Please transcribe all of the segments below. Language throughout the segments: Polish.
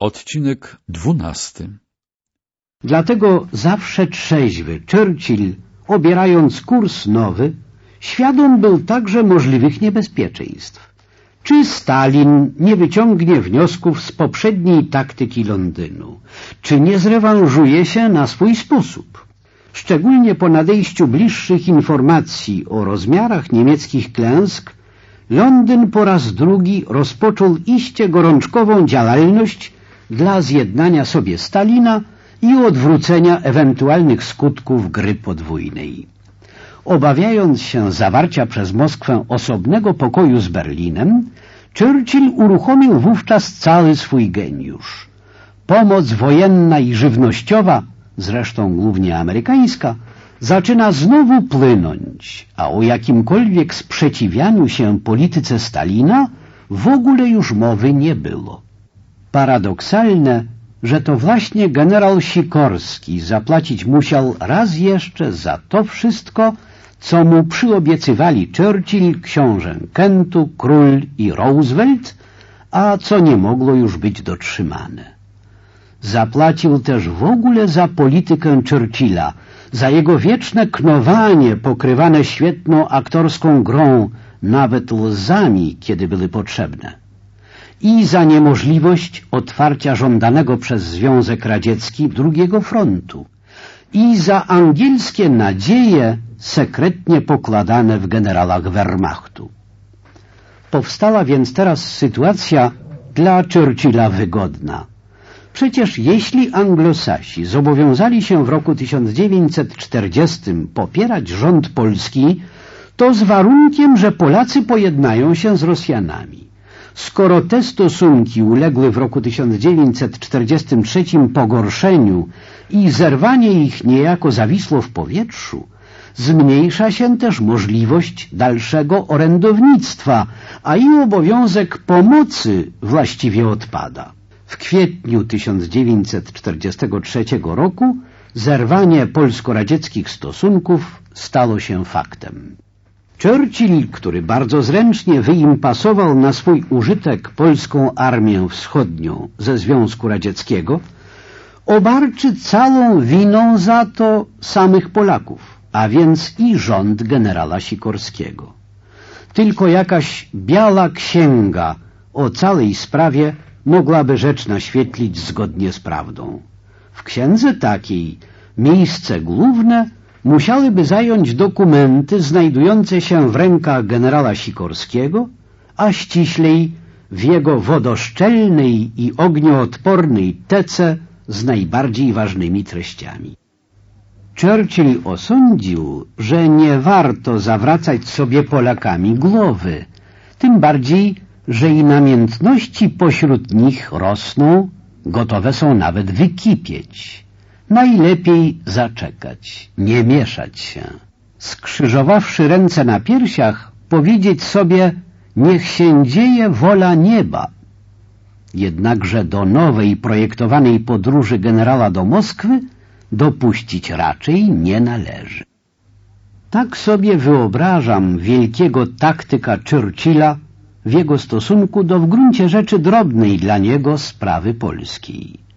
Odcinek dwunasty Dlatego zawsze trzeźwy Churchill, obierając kurs nowy, świadom był także możliwych niebezpieczeństw. Czy Stalin nie wyciągnie wniosków z poprzedniej taktyki Londynu? Czy nie zrewanżuje się na swój sposób? Szczególnie po nadejściu bliższych informacji o rozmiarach niemieckich klęsk, Londyn po raz drugi rozpoczął iście gorączkową działalność dla zjednania sobie Stalina i odwrócenia ewentualnych skutków gry podwójnej. Obawiając się zawarcia przez Moskwę osobnego pokoju z Berlinem, Churchill uruchomił wówczas cały swój geniusz. Pomoc wojenna i żywnościowa, zresztą głównie amerykańska, zaczyna znowu plynąć, a o jakimkolwiek sprzeciwianiu się polityce Stalina w ogóle już mowy nie było. Paradoksalne, że to właśnie generał Sikorski zapłacić musiał raz jeszcze za to wszystko, co mu przyobiecywali Churchill, książę Kentu, król i Roosevelt, a co nie mogło już być dotrzymane. Zapłacił też w ogóle za politykę Churchilla, za jego wieczne knowanie pokrywane świetną aktorską grą, nawet łzami, kiedy były potrzebne i za niemożliwość otwarcia żądanego przez Związek Radziecki drugiego frontu i za angielskie nadzieje sekretnie pokładane w generałach Wehrmachtu. Powstała więc teraz sytuacja dla Churchilla wygodna. Przecież jeśli anglosasi zobowiązali się w roku 1940 popierać rząd polski, to z warunkiem, że Polacy pojednają się z Rosjanami. Skoro te stosunki uległy w roku 1943 pogorszeniu i zerwanie ich niejako zawisło w powietrzu, zmniejsza się też możliwość dalszego orędownictwa, a i obowiązek pomocy właściwie odpada. W kwietniu 1943 roku zerwanie polsko-radzieckich stosunków stało się faktem. Churchill, który bardzo zręcznie wyimpasował na swój użytek polską armię wschodnią ze Związku Radzieckiego, obarczy całą winą za to samych Polaków, a więc i rząd generała Sikorskiego. Tylko jakaś biała księga o całej sprawie mogłaby rzecz naświetlić zgodnie z prawdą. W księdze takiej miejsce główne musiałyby zająć dokumenty znajdujące się w rękach generała Sikorskiego, a ściślej w jego wodoszczelnej i ognioodpornej tece z najbardziej ważnymi treściami. Churchill osądził, że nie warto zawracać sobie Polakami głowy, tym bardziej, że i namiętności pośród nich rosną, gotowe są nawet wykipieć. Najlepiej zaczekać, nie mieszać się. Skrzyżowawszy ręce na piersiach, powiedzieć sobie, niech się dzieje wola nieba. Jednakże do nowej projektowanej podróży generała do Moskwy dopuścić raczej nie należy. Tak sobie wyobrażam wielkiego taktyka Churchilla w jego stosunku do w gruncie rzeczy drobnej dla niego sprawy polskiej.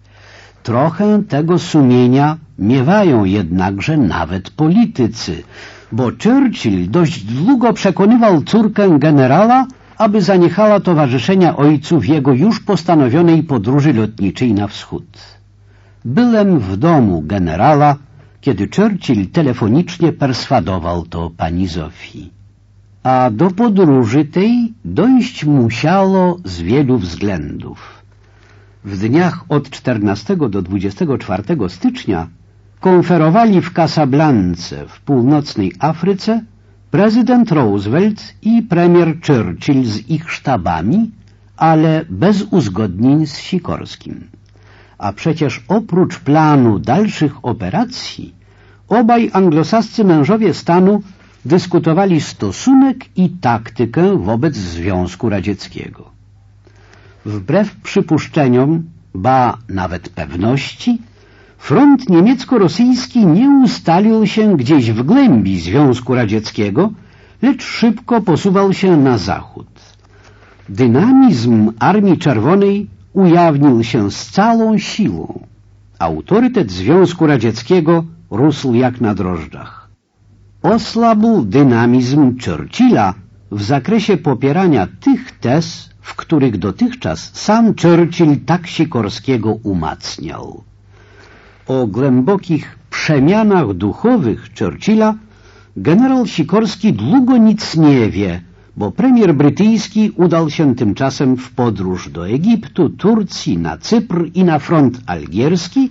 Trochę tego sumienia miewają jednakże nawet politycy, bo Churchill dość długo przekonywał córkę generała, aby zaniechała towarzyszenia ojcu w jego już postanowionej podróży lotniczej na wschód. Byłem w domu generała, kiedy Churchill telefonicznie perswadował to pani Zofii. A do podróży tej dojść musiało z wielu względów. W dniach od 14 do 24 stycznia konferowali w Casablance w północnej Afryce prezydent Roosevelt i premier Churchill z ich sztabami, ale bez uzgodnień z Sikorskim. A przecież oprócz planu dalszych operacji obaj anglosascy mężowie stanu dyskutowali stosunek i taktykę wobec Związku Radzieckiego. Wbrew przypuszczeniom, ba nawet pewności, front niemiecko-rosyjski nie ustalił się gdzieś w głębi Związku Radzieckiego, lecz szybko posuwał się na zachód. Dynamizm Armii Czerwonej ujawnił się z całą siłą. Autorytet Związku Radzieckiego rósł jak na drożdżach. Osłabł dynamizm Churchilla w zakresie popierania tych tez, w których dotychczas sam Churchill tak Sikorskiego umacniał. O głębokich przemianach duchowych Churchilla generał Sikorski długo nic nie wie, bo premier brytyjski udał się tymczasem w podróż do Egiptu, Turcji, na Cypr i na front algierski,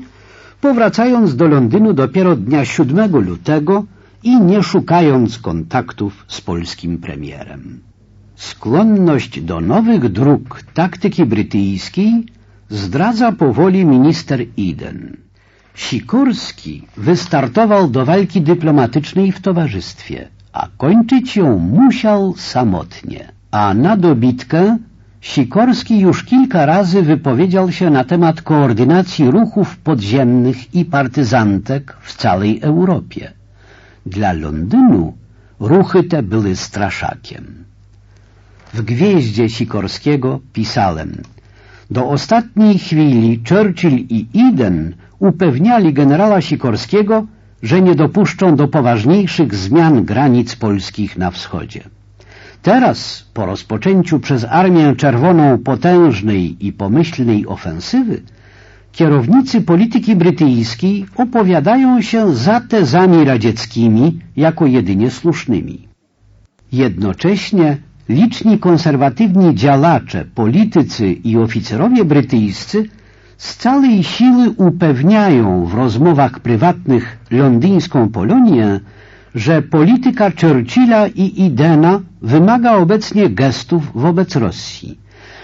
powracając do Londynu dopiero dnia 7 lutego i nie szukając kontaktów z polskim premierem. Skłonność do nowych dróg taktyki brytyjskiej zdradza powoli minister Eden. Sikorski wystartował do walki dyplomatycznej w towarzystwie, a kończyć ją musiał samotnie. A na dobitkę Sikorski już kilka razy wypowiedział się na temat koordynacji ruchów podziemnych i partyzantek w całej Europie. Dla Londynu ruchy te były straszakiem. W gwieździe Sikorskiego pisałem Do ostatniej chwili Churchill i Eden upewniali generała Sikorskiego, że nie dopuszczą do poważniejszych zmian granic polskich na wschodzie. Teraz, po rozpoczęciu przez Armię Czerwoną potężnej i pomyślnej ofensywy, kierownicy polityki brytyjskiej opowiadają się za tezami radzieckimi jako jedynie słusznymi. Jednocześnie liczni konserwatywni działacze, politycy i oficerowie brytyjscy z całej siły upewniają w rozmowach prywatnych londyńską Polonię, że polityka Churchilla i Idena wymaga obecnie gestów wobec Rosji,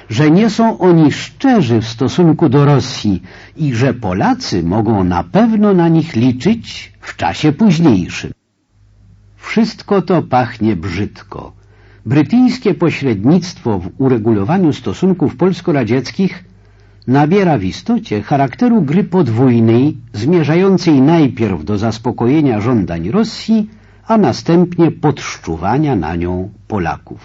że nie są oni szczerzy w stosunku do Rosji i że Polacy mogą na pewno na nich liczyć w czasie późniejszym. Wszystko to pachnie brzydko. Brytyjskie pośrednictwo w uregulowaniu stosunków polsko-radzieckich nabiera w istocie charakteru gry podwójnej, zmierzającej najpierw do zaspokojenia żądań Rosji, a następnie podszczuwania na nią Polaków.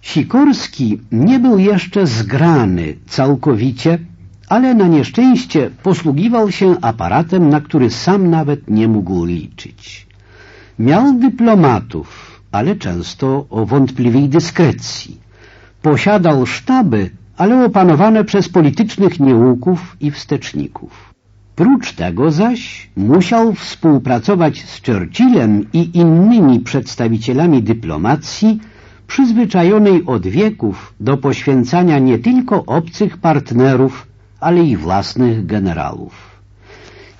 Sikorski nie był jeszcze zgrany całkowicie, ale na nieszczęście posługiwał się aparatem, na który sam nawet nie mógł liczyć. Miał dyplomatów, ale często o wątpliwej dyskrecji. Posiadał sztaby, ale opanowane przez politycznych nieuków i wsteczników. Prócz tego zaś musiał współpracować z Churchillem i innymi przedstawicielami dyplomacji przyzwyczajonej od wieków do poświęcania nie tylko obcych partnerów, ale i własnych generałów.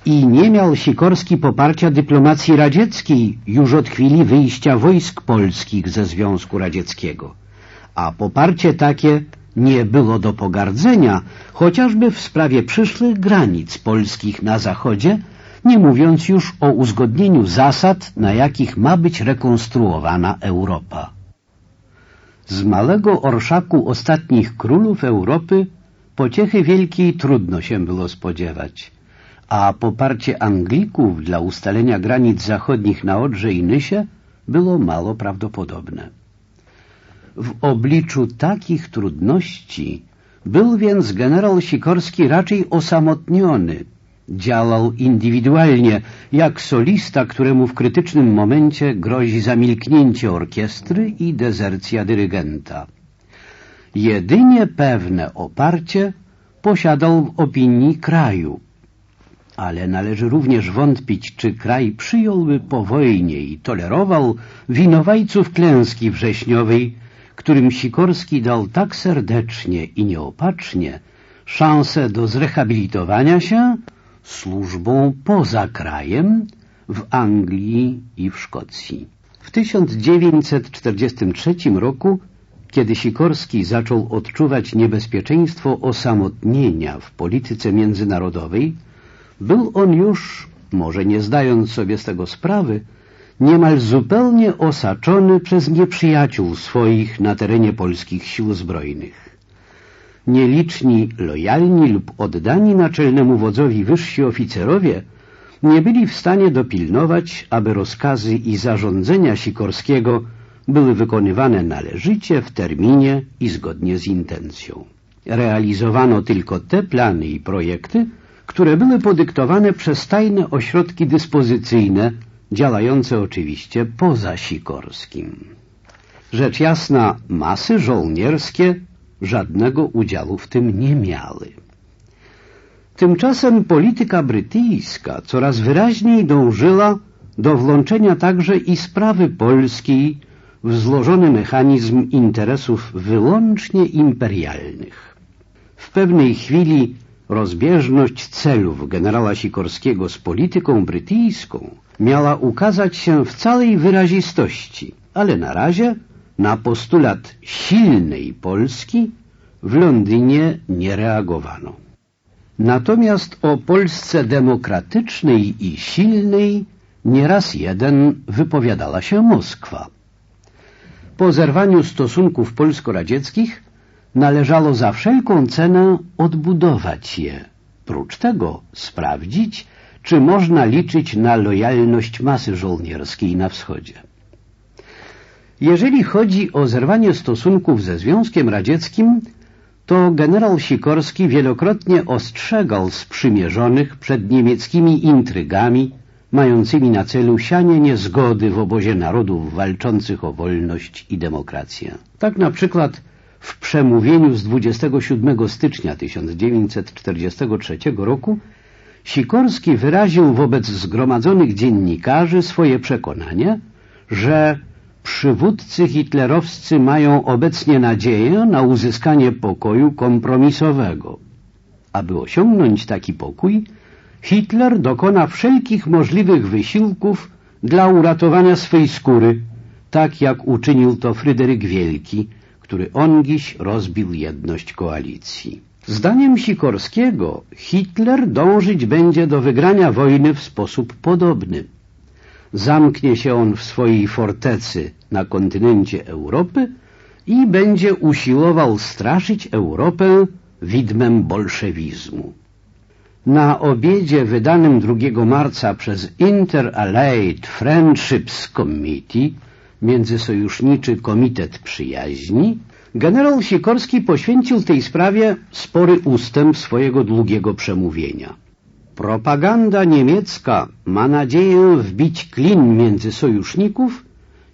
I nie miał Sikorski poparcia dyplomacji radzieckiej już od chwili wyjścia wojsk polskich ze Związku Radzieckiego. A poparcie takie nie było do pogardzenia, chociażby w sprawie przyszłych granic polskich na zachodzie, nie mówiąc już o uzgodnieniu zasad, na jakich ma być rekonstruowana Europa. Z malego orszaku ostatnich królów Europy pociechy wielkiej trudno się było spodziewać, a poparcie Anglików dla ustalenia granic zachodnich na Odrze i Nysie było mało prawdopodobne. W obliczu takich trudności był więc generał Sikorski raczej osamotniony. Działał indywidualnie, jak solista, któremu w krytycznym momencie grozi zamilknięcie orkiestry i dezercja dyrygenta. Jedynie pewne oparcie posiadał w opinii kraju, ale należy również wątpić, czy kraj przyjąłby po wojnie i tolerował winowajców klęski wrześniowej, którym Sikorski dał tak serdecznie i nieopatrznie szansę do zrehabilitowania się służbą poza krajem w Anglii i w Szkocji. W 1943 roku, kiedy Sikorski zaczął odczuwać niebezpieczeństwo osamotnienia w polityce międzynarodowej, był on już, może nie zdając sobie z tego sprawy, niemal zupełnie osaczony przez nieprzyjaciół swoich na terenie polskich sił zbrojnych. Nieliczni, lojalni lub oddani naczelnemu wodzowi wyżsi oficerowie nie byli w stanie dopilnować, aby rozkazy i zarządzenia Sikorskiego były wykonywane należycie, w terminie i zgodnie z intencją. Realizowano tylko te plany i projekty, które były podyktowane przez tajne ośrodki dyspozycyjne, działające oczywiście poza Sikorskim. Rzecz jasna, masy żołnierskie żadnego udziału w tym nie miały. Tymczasem polityka brytyjska coraz wyraźniej dążyła do włączenia także i sprawy polskiej w złożony mechanizm interesów wyłącznie imperialnych. W pewnej chwili rozbieżność celów generała Sikorskiego z polityką brytyjską miała ukazać się w całej wyrazistości, ale na razie na postulat silnej Polski w Londynie nie reagowano. Natomiast o Polsce demokratycznej i silnej nieraz jeden wypowiadała się Moskwa. Po zerwaniu stosunków polsko-radzieckich należało za wszelką cenę odbudować je. Prócz tego sprawdzić, czy można liczyć na lojalność masy żołnierskiej na wschodzie. Jeżeli chodzi o zerwanie stosunków ze Związkiem Radzieckim, to generał Sikorski wielokrotnie ostrzegał sprzymierzonych przed niemieckimi intrygami mającymi na celu sianie niezgody w obozie narodów walczących o wolność i demokrację. Tak na przykład w przemówieniu z 27 stycznia 1943 roku Sikorski wyraził wobec zgromadzonych dziennikarzy swoje przekonanie, że przywódcy hitlerowscy mają obecnie nadzieję na uzyskanie pokoju kompromisowego. Aby osiągnąć taki pokój, Hitler dokona wszelkich możliwych wysiłków dla uratowania swej skóry, tak jak uczynił to Fryderyk Wielki, który ongiś rozbił jedność koalicji. Zdaniem Sikorskiego Hitler dążyć będzie do wygrania wojny w sposób podobny. Zamknie się on w swojej fortecy na kontynencie Europy i będzie usiłował straszyć Europę widmem bolszewizmu. Na obiedzie wydanym 2 marca przez Inter-Allied Friendships Committee, Międzysojuszniczy Komitet Przyjaźni, generał Sikorski poświęcił tej sprawie spory ustęp swojego długiego przemówienia. Propaganda niemiecka ma nadzieję wbić klin między sojuszników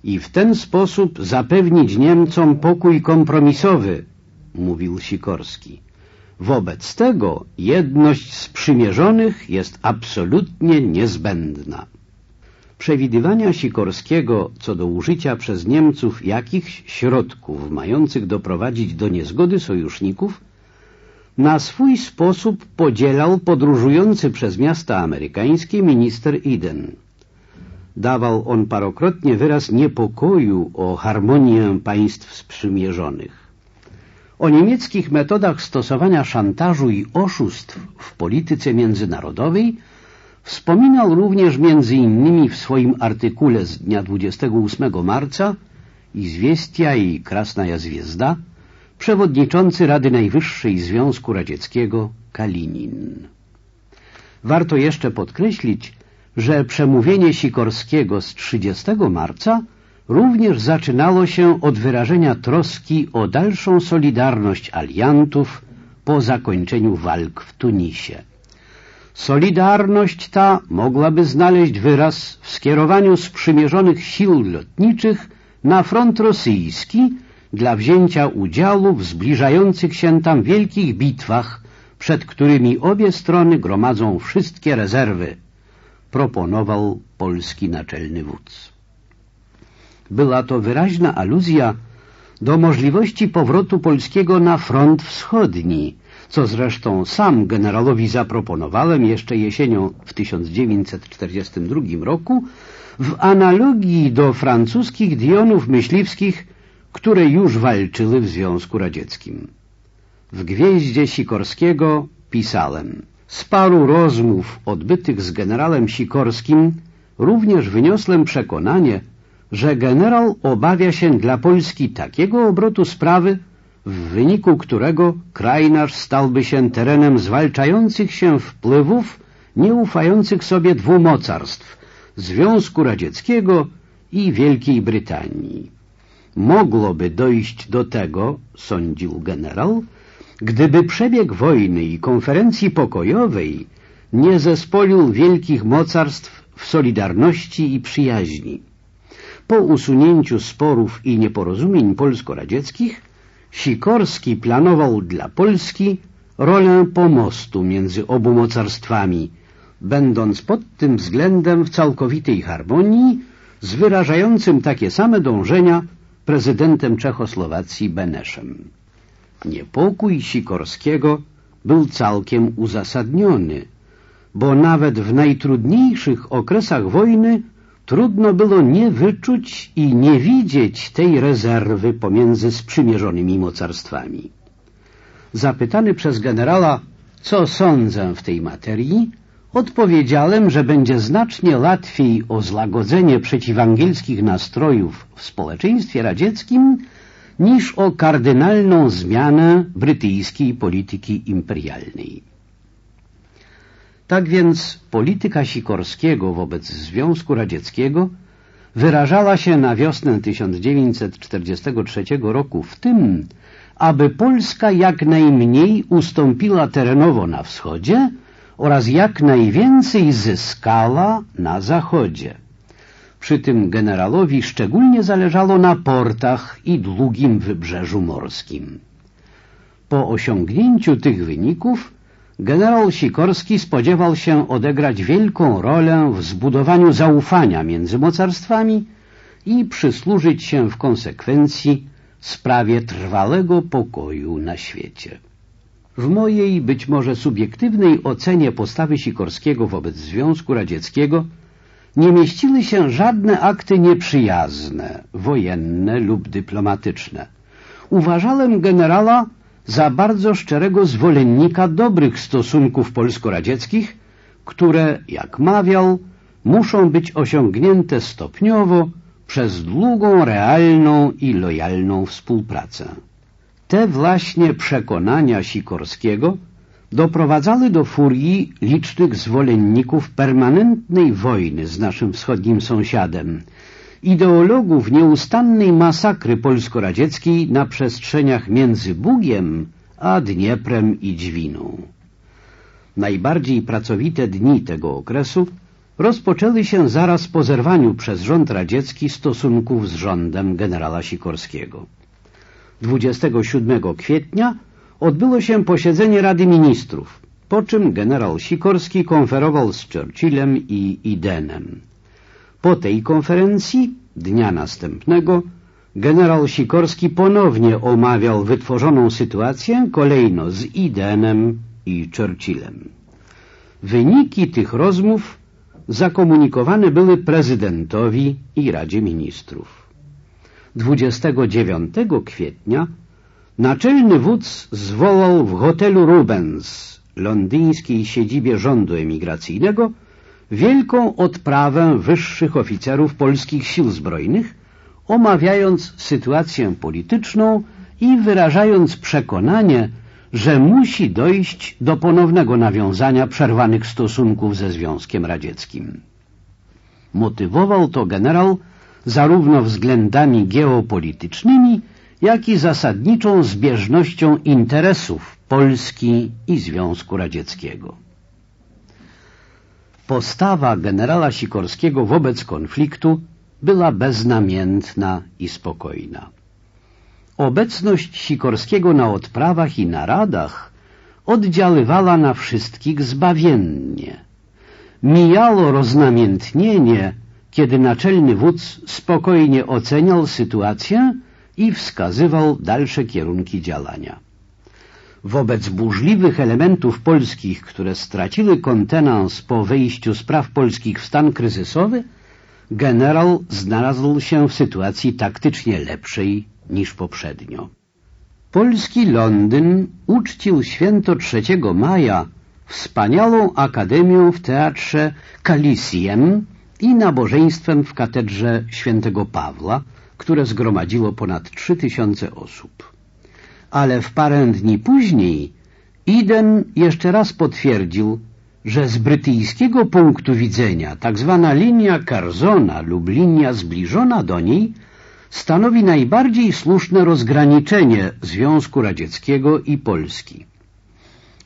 i w ten sposób zapewnić Niemcom pokój kompromisowy, mówił Sikorski. Wobec tego jedność sprzymierzonych jest absolutnie niezbędna. Przewidywania Sikorskiego co do użycia przez Niemców jakichś środków mających doprowadzić do niezgody sojuszników na swój sposób podzielał podróżujący przez miasta amerykańskie minister Eden. Dawał on parokrotnie wyraz niepokoju o harmonię państw sprzymierzonych. O niemieckich metodach stosowania szantażu i oszustw w polityce międzynarodowej wspominał również między innymi w swoim artykule z dnia 28 marca Izwiestia i Krasnaja Zwiezda przewodniczący Rady Najwyższej Związku Radzieckiego Kalinin. Warto jeszcze podkreślić, że przemówienie Sikorskiego z 30 marca również zaczynało się od wyrażenia troski o dalszą solidarność aliantów po zakończeniu walk w Tunisie. Solidarność ta mogłaby znaleźć wyraz w skierowaniu sprzymierzonych sił lotniczych na front rosyjski dla wzięcia udziału w zbliżających się tam wielkich bitwach, przed którymi obie strony gromadzą wszystkie rezerwy, proponował polski naczelny wódz. Była to wyraźna aluzja do możliwości powrotu polskiego na front wschodni, co zresztą sam generalowi zaproponowałem jeszcze jesienią w 1942 roku w analogii do francuskich dionów myśliwskich, które już walczyły w Związku Radzieckim. W Gwieździe Sikorskiego pisałem z paru rozmów odbytych z generałem Sikorskim również wyniosłem przekonanie, że generał obawia się dla Polski takiego obrotu sprawy, w wyniku którego kraj nasz stałby się terenem zwalczających się wpływów nieufających sobie dwu mocarstw Związku Radzieckiego i Wielkiej Brytanii. Mogłoby dojść do tego, sądził generał, gdyby przebieg wojny i konferencji pokojowej nie zespolił wielkich mocarstw w solidarności i przyjaźni. Po usunięciu sporów i nieporozumień polsko-radzieckich Sikorski planował dla Polski rolę pomostu między obu mocarstwami, będąc pod tym względem w całkowitej harmonii z wyrażającym takie same dążenia prezydentem Czechosłowacji Beneszem. Niepokój Sikorskiego był całkiem uzasadniony, bo nawet w najtrudniejszych okresach wojny trudno było nie wyczuć i nie widzieć tej rezerwy pomiędzy sprzymierzonymi mocarstwami. Zapytany przez generała, co sądzę w tej materii, odpowiedziałem, że będzie znacznie łatwiej o zlagodzenie przeciwangielskich nastrojów w społeczeństwie radzieckim niż o kardynalną zmianę brytyjskiej polityki imperialnej. Tak więc polityka Sikorskiego wobec Związku Radzieckiego wyrażała się na wiosnę 1943 roku w tym, aby Polska jak najmniej ustąpiła terenowo na wschodzie oraz jak najwięcej zyskała na zachodzie. Przy tym generalowi szczególnie zależało na portach i długim wybrzeżu morskim. Po osiągnięciu tych wyników generał Sikorski spodziewał się odegrać wielką rolę w zbudowaniu zaufania między mocarstwami i przysłużyć się w konsekwencji sprawie trwałego pokoju na świecie. W mojej, być może subiektywnej ocenie postawy Sikorskiego wobec Związku Radzieckiego nie mieściły się żadne akty nieprzyjazne, wojenne lub dyplomatyczne. Uważałem generała za bardzo szczerego zwolennika dobrych stosunków polsko-radzieckich, które, jak mawiał, muszą być osiągnięte stopniowo przez długą, realną i lojalną współpracę. Te właśnie przekonania Sikorskiego doprowadzały do furii licznych zwolenników permanentnej wojny z naszym wschodnim sąsiadem, ideologów nieustannej masakry polsko-radzieckiej na przestrzeniach między Bugiem a Dnieprem i Dźwiną. Najbardziej pracowite dni tego okresu rozpoczęły się zaraz po zerwaniu przez rząd radziecki stosunków z rządem generała Sikorskiego. 27 kwietnia odbyło się posiedzenie Rady Ministrów, po czym generał Sikorski konferował z Churchillem i Idenem. Po tej konferencji, dnia następnego, generał Sikorski ponownie omawiał wytworzoną sytuację kolejno z Idenem i Churchillem. Wyniki tych rozmów zakomunikowane były prezydentowi i Radzie Ministrów. 29 kwietnia naczelny wódz zwołał w hotelu Rubens, londyńskiej siedzibie rządu emigracyjnego, wielką odprawę wyższych oficerów polskich sił zbrojnych, omawiając sytuację polityczną i wyrażając przekonanie, że musi dojść do ponownego nawiązania przerwanych stosunków ze Związkiem Radzieckim. Motywował to generał zarówno względami geopolitycznymi, jak i zasadniczą zbieżnością interesów Polski i Związku Radzieckiego. Postawa generała Sikorskiego wobec konfliktu była beznamiętna i spokojna. Obecność Sikorskiego na odprawach i naradach oddziaływała na wszystkich zbawiennie. Mijało roznamiętnienie, kiedy naczelny wódz spokojnie oceniał sytuację i wskazywał dalsze kierunki działania. Wobec burzliwych elementów polskich, które straciły kontenans po wejściu spraw polskich w stan kryzysowy, generał znalazł się w sytuacji taktycznie lepszej niż poprzednio. Polski Londyn uczcił święto 3 maja wspaniałą akademią w teatrze Kalisiem i nabożeństwem w katedrze świętego Pawła, które zgromadziło ponad trzy tysiące osób. Ale w parę dni później Iden jeszcze raz potwierdził, że z brytyjskiego punktu widzenia tak zwana linia Carzona lub linia zbliżona do niej stanowi najbardziej słuszne rozgraniczenie Związku Radzieckiego i Polski.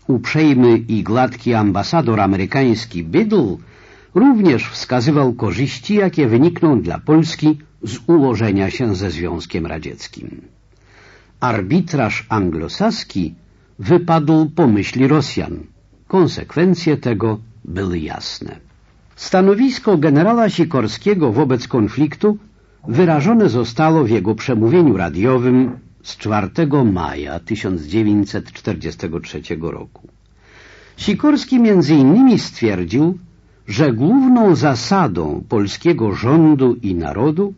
Uprzejmy i gładki ambasador amerykański Biddle również wskazywał korzyści, jakie wynikną dla Polski z ułożenia się ze Związkiem Radzieckim. Arbitraż anglosaski wypadł po myśli Rosjan. Konsekwencje tego były jasne. Stanowisko generała Sikorskiego wobec konfliktu wyrażone zostało w jego przemówieniu radiowym z 4 maja 1943 roku. Sikorski między innymi stwierdził, że główną zasadą polskiego rządu i narodu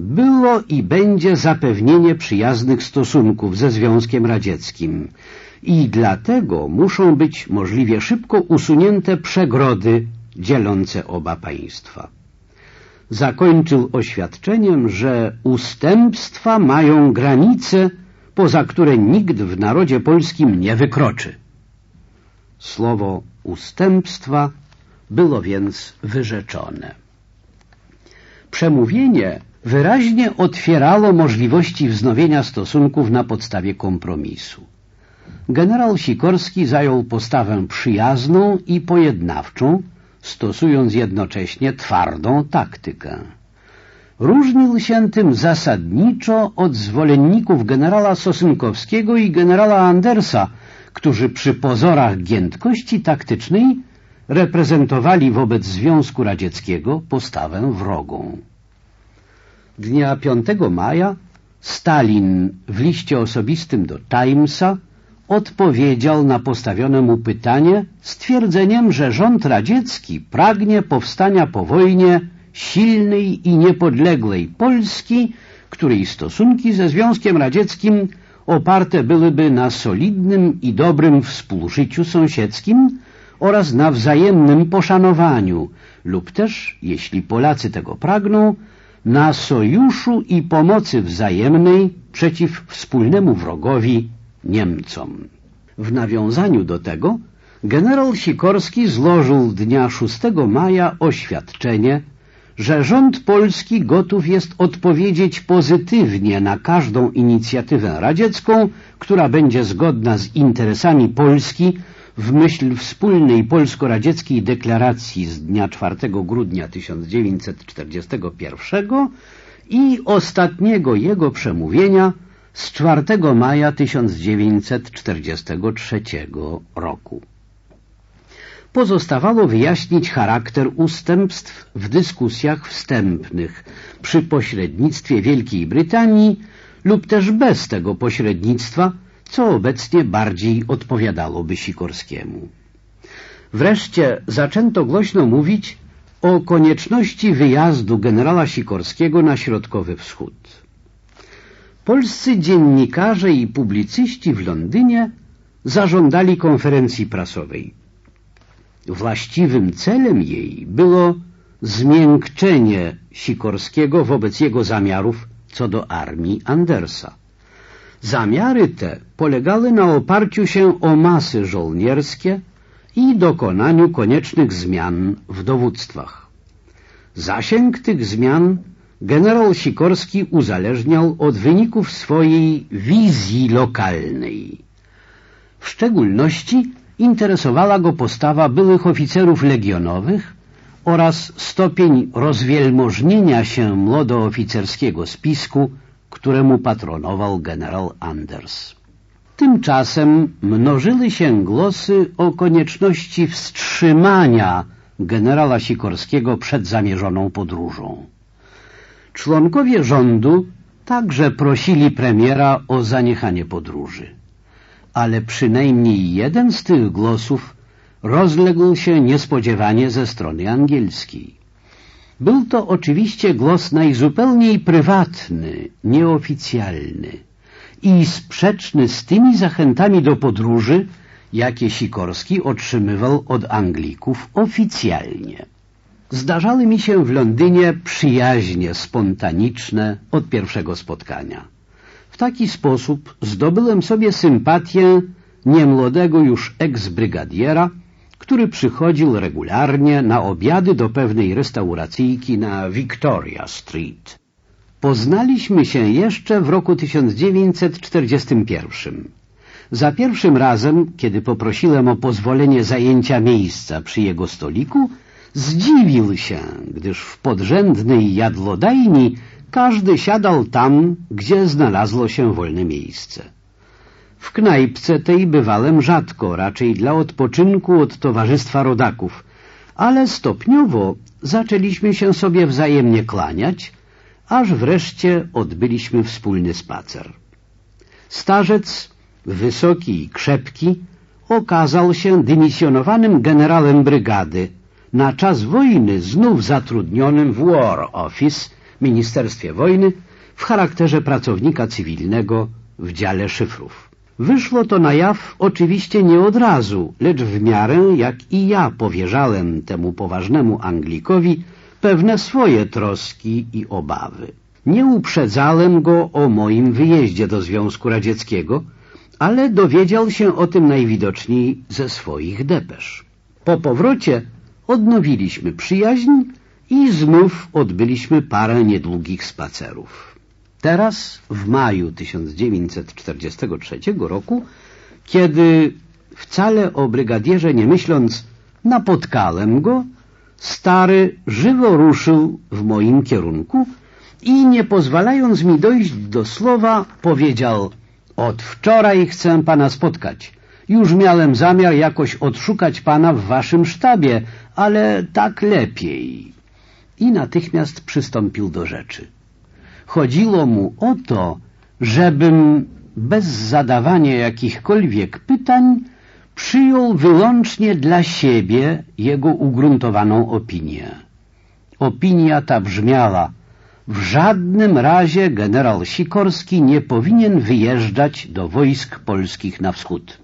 było i będzie zapewnienie przyjaznych stosunków ze Związkiem Radzieckim i dlatego muszą być możliwie szybko usunięte przegrody dzielące oba państwa. Zakończył oświadczeniem, że ustępstwa mają granice, poza które nikt w narodzie polskim nie wykroczy. Słowo ustępstwa było więc wyrzeczone. Przemówienie wyraźnie otwierało możliwości wznowienia stosunków na podstawie kompromisu. Generał Sikorski zajął postawę przyjazną i pojednawczą, stosując jednocześnie twardą taktykę. Różnił się tym zasadniczo od zwolenników generała Sosynkowskiego i generała Andersa, którzy przy pozorach giętkości taktycznej reprezentowali wobec Związku Radzieckiego postawę wrogą. Dnia 5 maja Stalin w liście osobistym do Timesa odpowiedział na postawione mu pytanie stwierdzeniem, że rząd radziecki pragnie powstania po wojnie silnej i niepodległej Polski, której stosunki ze Związkiem Radzieckim oparte byłyby na solidnym i dobrym współżyciu sąsiedzkim oraz na wzajemnym poszanowaniu lub też, jeśli Polacy tego pragną, na sojuszu i pomocy wzajemnej przeciw wspólnemu wrogowi Niemcom. W nawiązaniu do tego generał Sikorski złożył dnia 6 maja oświadczenie, że rząd polski gotów jest odpowiedzieć pozytywnie na każdą inicjatywę radziecką, która będzie zgodna z interesami Polski w myśl wspólnej polsko-radzieckiej deklaracji z dnia 4 grudnia 1941 i ostatniego jego przemówienia z 4 maja 1943 roku. Pozostawało wyjaśnić charakter ustępstw w dyskusjach wstępnych przy pośrednictwie Wielkiej Brytanii lub też bez tego pośrednictwa, co obecnie bardziej odpowiadałoby Sikorskiemu. Wreszcie zaczęto głośno mówić o konieczności wyjazdu generała Sikorskiego na Środkowy Wschód. Polscy dziennikarze i publicyści w Londynie zażądali konferencji prasowej. Właściwym celem jej było zmiękczenie Sikorskiego wobec jego zamiarów co do armii Andersa. Zamiary te polegały na oparciu się o masy żołnierskie i dokonaniu koniecznych zmian w dowództwach. Zasięg tych zmian generał Sikorski uzależniał od wyników swojej wizji lokalnej. W szczególności interesowała go postawa byłych oficerów legionowych oraz stopień rozwielmożnienia się młodooficerskiego spisku, któremu patronował generał Anders. Tymczasem mnożyły się głosy o konieczności wstrzymania generała Sikorskiego przed zamierzoną podróżą. Członkowie rządu także prosili premiera o zaniechanie podróży. Ale przynajmniej jeden z tych głosów rozległ się niespodziewanie ze strony angielskiej. Był to oczywiście głos najzupełniej prywatny, nieoficjalny i sprzeczny z tymi zachętami do podróży, jakie Sikorski otrzymywał od Anglików oficjalnie. Zdarzały mi się w Londynie przyjaźnie spontaniczne od pierwszego spotkania. W taki sposób zdobyłem sobie sympatię niemłodego już eks-brygadiera, który przychodził regularnie na obiady do pewnej restauracyjki na Victoria Street. Poznaliśmy się jeszcze w roku 1941. Za pierwszym razem, kiedy poprosiłem o pozwolenie zajęcia miejsca przy jego stoliku, zdziwił się, gdyż w podrzędnej jadłodajni każdy siadał tam, gdzie znalazło się wolne miejsce. W knajpce tej bywałem rzadko, raczej dla odpoczynku od towarzystwa rodaków, ale stopniowo zaczęliśmy się sobie wzajemnie klaniać, aż wreszcie odbyliśmy wspólny spacer. Starzec, wysoki i krzepki, okazał się dymisjonowanym generałem brygady, na czas wojny znów zatrudnionym w War Office, Ministerstwie Wojny, w charakterze pracownika cywilnego w dziale szyfrów. Wyszło to na jaw oczywiście nie od razu, lecz w miarę jak i ja powierzałem temu poważnemu Anglikowi pewne swoje troski i obawy. Nie uprzedzałem go o moim wyjeździe do Związku Radzieckiego, ale dowiedział się o tym najwidoczniej ze swoich depesz. Po powrocie odnowiliśmy przyjaźń i znów odbyliśmy parę niedługich spacerów. Teraz, w maju 1943 roku, kiedy wcale o brygadierze nie myśląc napotkałem go, stary żywo ruszył w moim kierunku i nie pozwalając mi dojść do słowa powiedział od wczoraj chcę pana spotkać. Już miałem zamiar jakoś odszukać pana w waszym sztabie, ale tak lepiej. I natychmiast przystąpił do rzeczy. Chodziło mu o to, żebym bez zadawania jakichkolwiek pytań przyjął wyłącznie dla siebie jego ugruntowaną opinię. Opinia ta brzmiała w żadnym razie generał Sikorski nie powinien wyjeżdżać do wojsk polskich na wschód.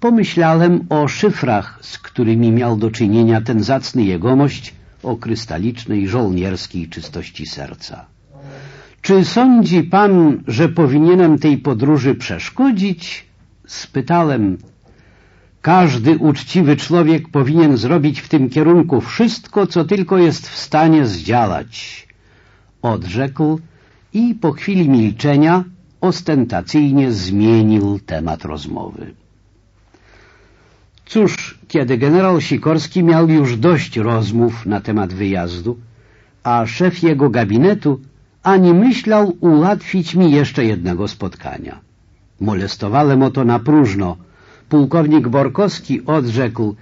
Pomyślałem o szyfrach, z którymi miał do czynienia ten zacny jegomość o krystalicznej żołnierskiej czystości serca. Czy sądzi pan, że powinienem tej podróży przeszkodzić? Spytałem. Każdy uczciwy człowiek powinien zrobić w tym kierunku wszystko, co tylko jest w stanie zdziałać. Odrzekł i po chwili milczenia ostentacyjnie zmienił temat rozmowy. Cóż, kiedy generał Sikorski miał już dość rozmów na temat wyjazdu, a szef jego gabinetu ani myślał ułatwić mi jeszcze jednego spotkania. Molestowałem o to na próżno. Pułkownik Borkowski odrzekł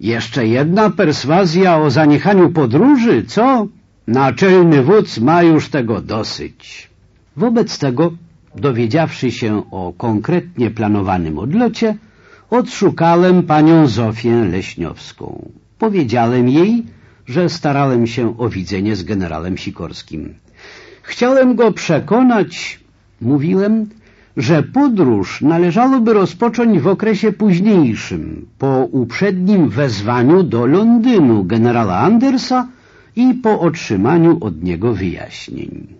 jeszcze jedna perswazja o zaniechaniu podróży, co? Naczelny wódz ma już tego dosyć. Wobec tego, dowiedziawszy się o konkretnie planowanym odlocie, odszukałem panią Zofię Leśniowską. Powiedziałem jej, że starałem się o widzenie z generałem Sikorskim. Chciałem go przekonać, mówiłem, że podróż należałoby rozpocząć w okresie późniejszym, po uprzednim wezwaniu do Londynu generała Andersa i po otrzymaniu od niego wyjaśnień.